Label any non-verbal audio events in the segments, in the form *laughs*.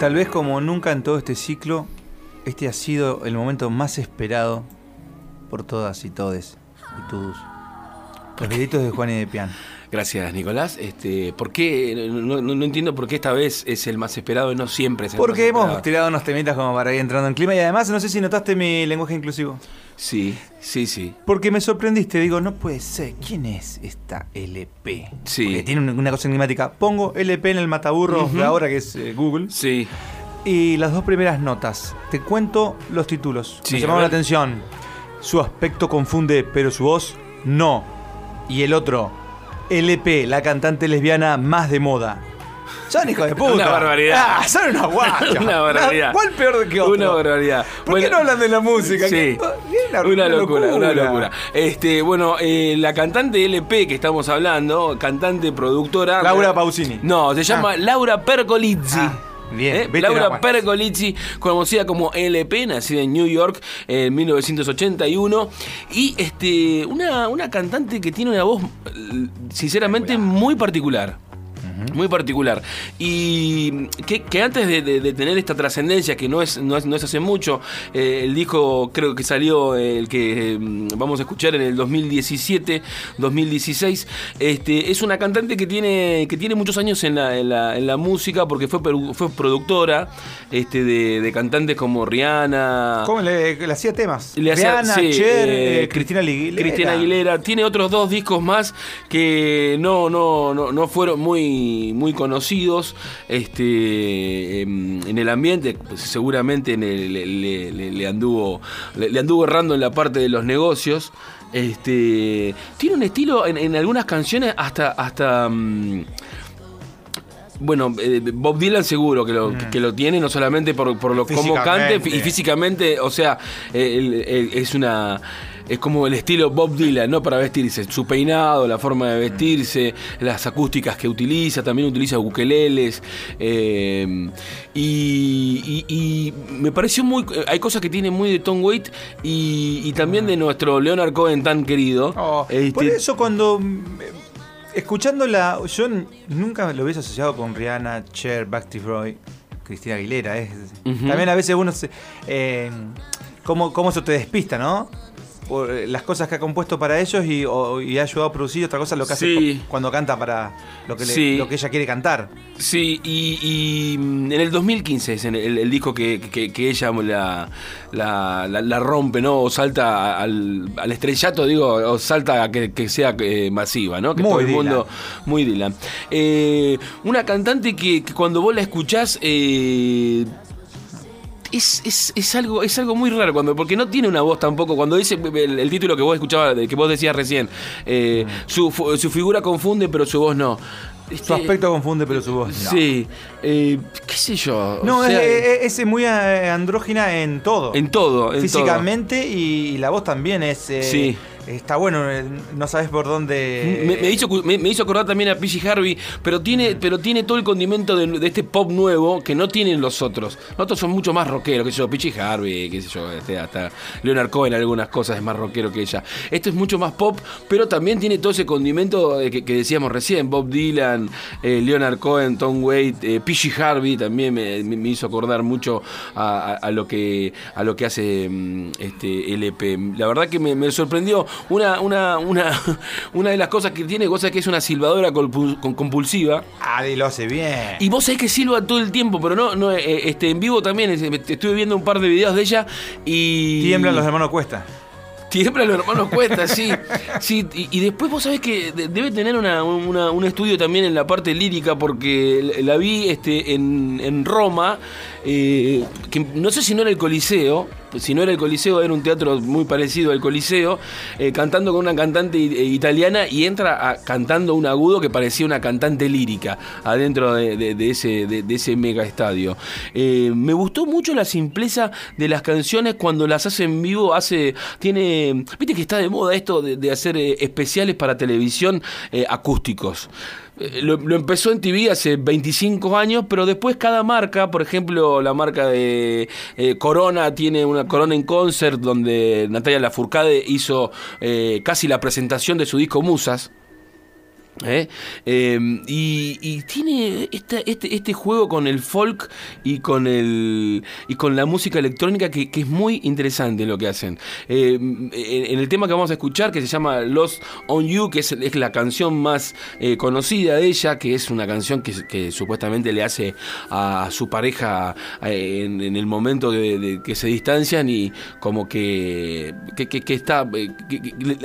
Tal vez como nunca en todo este ciclo, este ha sido el momento más esperado por todas y todes y todos. Los videitos de Juan y de Pian. Gracias, Nicolás. Este, ¿Por qué? No, no- no entiendo por qué esta vez es el más esperado y no siempre es el Porque más hemos esperado. tirado unos temitas como para ir entrando en clima y además no sé si notaste mi lenguaje inclusivo. Sí, sí, sí. Porque me sorprendiste, digo, no puede ser, ¿quién es esta LP? Sí. Porque tiene una- cosa enigmática. Pongo LP en el mataburro de ahora que es eh, Google. Sí. Y las dos primeras notas. Te cuento los títulos. Sí, Me llamaron la atención. Su aspecto confunde, pero su voz no. Y el otro, LP, la cantante lesbiana más de moda. Son hijos de puta. Una barbaridad. Ah, son unos guachos. Una barbaridad. ¿Cuál peor que otro? Una barbaridad. ¿Por Bueno, qué no hablan de la música? Sí. ¿Qué- Una, Una locura, una locura. Este, bueno, eh, la cantante LP que estamos hablando, cantante, productora. Laura Pausini. No, se llama Ah. Laura Pergolizzi. Ah, bien. ¿Eh? Laura. Pergolizzi, conocida como LP, nacida en New York en 1981. Y este, una, una cantante que tiene una voz, sinceramente, muy particular. Muy particular. Y que, que antes de, de- de tener esta trascendencia, que no es, no es, no es hace mucho, eh, el disco creo que salió, el que mm, vamos a escuchar en el 2017, 2016, este, es una cantante que tiene, que tiene muchos años en la, en la, en la música porque fue, fue productora este, de, de cantantes como Rihanna. ¿Cómo le, le hacía temas? Le hacía- Rihanna, sí, Cher, eh, eh, Cristina Aguilera. Cristina Aguilera. Tiene otros dos discos más que no, no, no, no fueron muy, muy conocidos este, em, en el ambiente. Pues seguramente en el- le, le- le- le anduvo, le, anduvo errando en la parte de los negocios. Este, tiene un estilo en, en algunas canciones hasta... hasta mm, bueno, eh, Bob Dylan seguro que lo, que, que lo tiene, no solamente por, por lo como cante y físicamente, o sea, eh, es una es como el estilo Bob Dylan, ¿no? Para vestirse, su peinado, la forma de vestirse, las acústicas que utiliza, también utiliza ukeleles. eh, y, y- y me pareció muy. Hay cosas que tiene muy de Tom Waite y, y también de nuestro Leonard Cohen tan querido. Oh, Este, Por eso cuando escuchándola, yo nunca lo hubiese asociado con Rihanna, Cher, Backstreet Boy, Cristina Aguilera. Es. También a veces uno se... Eh, cómo, cómo eso te despista, ¿no? Por eh, las cosas que ha compuesto para ellos y, o- y ha ayudado a producir, otra cosa lo que hace Sí. cuando canta para lo que, le- Sí. lo que ella quiere cantar. Sí, y, y, mm, en el 2015 es el, el disco que, que- que ella la, la, la- la rompe, ¿no? O salta al, al estrellato, digo, o salta a que, que sea eh, masiva, ¿no? Que Muy todo el Dylan. mundo. Muy Dylan. Eh, una cantante que, que cuando vos la escuchás. eh, es, es, es algo, es algo muy raro cuando, porque no tiene una voz tampoco. Cuando dice el, el título que vos escuchabas, que vos decías recién, eh, su, su figura confunde, pero su voz no. Su Este, aspecto confunde, pero su voz. no. Sí, eh, qué sé yo. o No, sea, es, es- muy eh, andrógina en todo. en todo, en Físicamente y, y la voz también es. eh, Sí. Está bueno, eh, no sabes por dónde. Me, hizo, me, hizo acordar también a PG Harvey, pero tiene, pero tiene todo el condimento de, este pop nuevo que no tienen los otros. Los otros son mucho más rockeros, que yo, PG Harvey, qué sé yo, este, hasta Leonard Cohen algunas cosas es más rockero que ella. Esto es mucho más pop, pero también tiene todo ese condimento de que, decíamos recién, Bob Dylan, eh, Leonard Cohen, Tom Waite, eh, Harvey también me, hizo acordar mucho a, a- lo que a lo que hace mm, este LP. La verdad que me sorprendió una, una, una, *laughs* una de las cosas que tiene, cosa que es una silbadora compulsiva. Ah, lo hace bien. Y vos sabés que silba todo el tiempo, pero no, no eh, este, en vivo también. es- Estuve viendo un par de videos de ella y. Tiemblan los hermanos Cuesta. Tiemblan los hermanos Cuesta, sí. sí y, y después vos sabés que de- debe tener una- una- un estudio también en la parte lírica, porque la vi este, en, en Roma, eh, que no sé si no era el Coliseo, si no era el Coliseo, era un teatro muy parecido al Coliseo, eh, cantando con una cantante eh, italiana y entra cantando un agudo que parecía una cantante lírica adentro de, ese, de, ese mega estadio. Eh, me gustó mucho la simpleza de las canciones cuando las hace en vivo, hace, tiene, viste que está de moda esto de, hacer especiales para televisión acústicos. Eh, Lo, empezó en TV hace 25 años, pero después cada marca, por ejemplo, la marca de eh, Corona tiene una Corona en Concert donde Natalia Lafourcade hizo eh, casi la presentación de su disco Musas. ¿Eh? Eh, y, tiene este, este juego con el folk y con el y con la música electrónica que, es muy interesante lo que hacen. Eh, en, el tema que vamos a escuchar, que se llama Lost on You, que es, es la canción más eh, conocida de ella, que es una canción que, supuestamente le hace a su pareja eh, en, el momento de, que se distancian y como que, que, está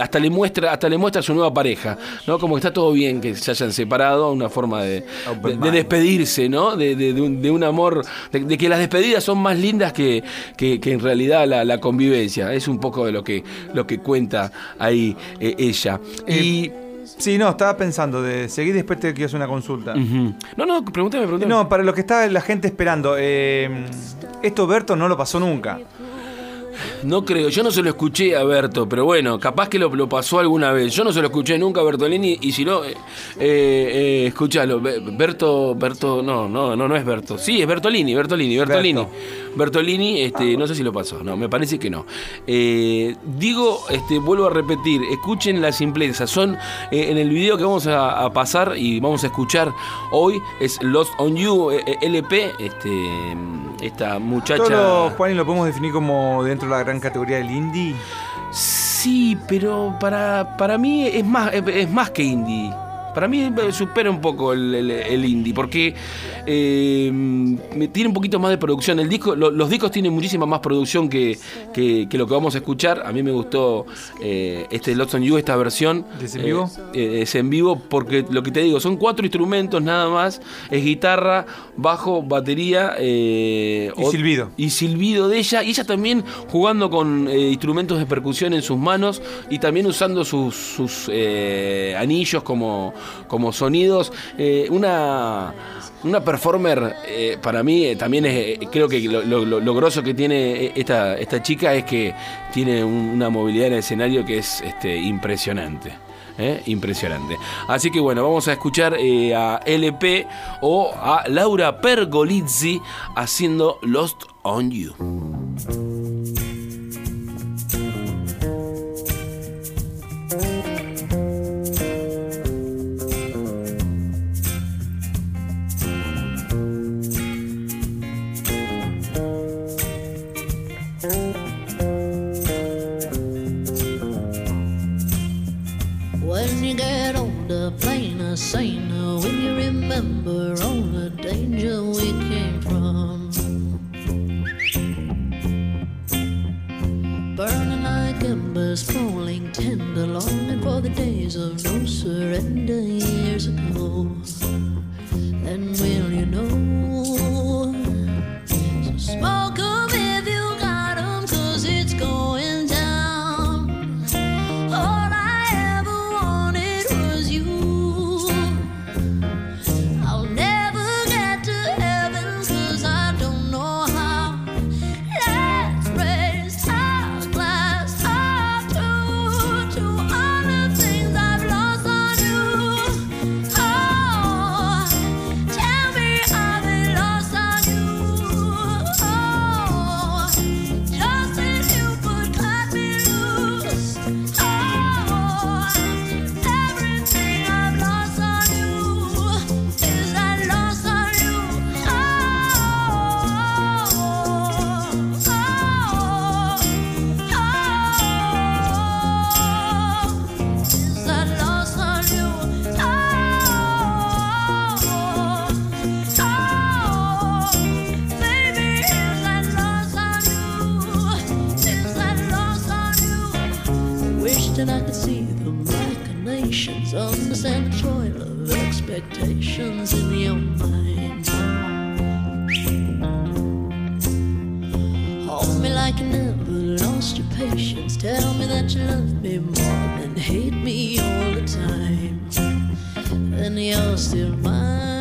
hasta le muestra hasta le muestra a su nueva pareja, ¿no? Como que está todo bien que se hayan separado, una forma de, de- despedirse, ¿no? De, un, amor, de, que las despedidas son más lindas que, que- que en realidad la, la convivencia. Es un poco de lo que, lo que cuenta ahí eh, ella. Y. Sí, no, estaba pensando de seguir después te quiero hacer una consulta. No, no, pregúntame, pregúntame. No, para lo que está la gente esperando, eh, esto Berto no lo pasó nunca. No creo, yo no se lo escuché a Berto, pero bueno, capaz que lo, lo pasó alguna vez. Yo no se lo escuché nunca a Bertolini y si no, eh, eh, eh, escúchalo, Be- Berto, Berto, no, no, no, no es Berto. Sí, es Bertolini, Bertolini, Bertolini. Berto. Bertolini, este, no sé si lo pasó, no, me parece que no. Eh, digo, este, vuelvo a repetir, escuchen la simpleza. Son eh, en el video que vamos a, a pasar y vamos a escuchar hoy es Lost on You eh, LP, este, esta muchacha. Todo lo, Juan, lo podemos definir como dentro de la gran categoría del indie. Sí, pero para, para mí es más, es, es más que indie. Para mí eh, supera un poco el, el- el indie, porque eh, me- tiene un poquito más de producción. El disco, lo- los discos tienen muchísima más producción que, que- que lo que vamos a escuchar. A mí me gustó eh, este Lost on You, esta versión. ¿Es en vivo? Eh, es en vivo porque lo que te digo, son cuatro instrumentos nada más. Es guitarra, bajo, batería eh, Y silbido. y silbido de ella, y ella también jugando con eh, instrumentos de percusión en sus manos y también usando sus, sus, eh, anillos como, como sonidos. Eh, una, una performer, eh, para mí, eh, también es, creo que lo, lo- lo- grosso que tiene esta, esta chica es que tiene un- una movilidad en el escenario que es este, impresionante. Impresionante. Así que bueno, vamos a escuchar eh, a LP o a Laura Pergolizzi haciendo Lost on You. Remember all the danger we came from. Burning like embers, falling tender, longing for the days of no surrender years ago. Then will you know? Like you never lost your patience. Tell me that you love me more than hate me all the time. And you're still mine.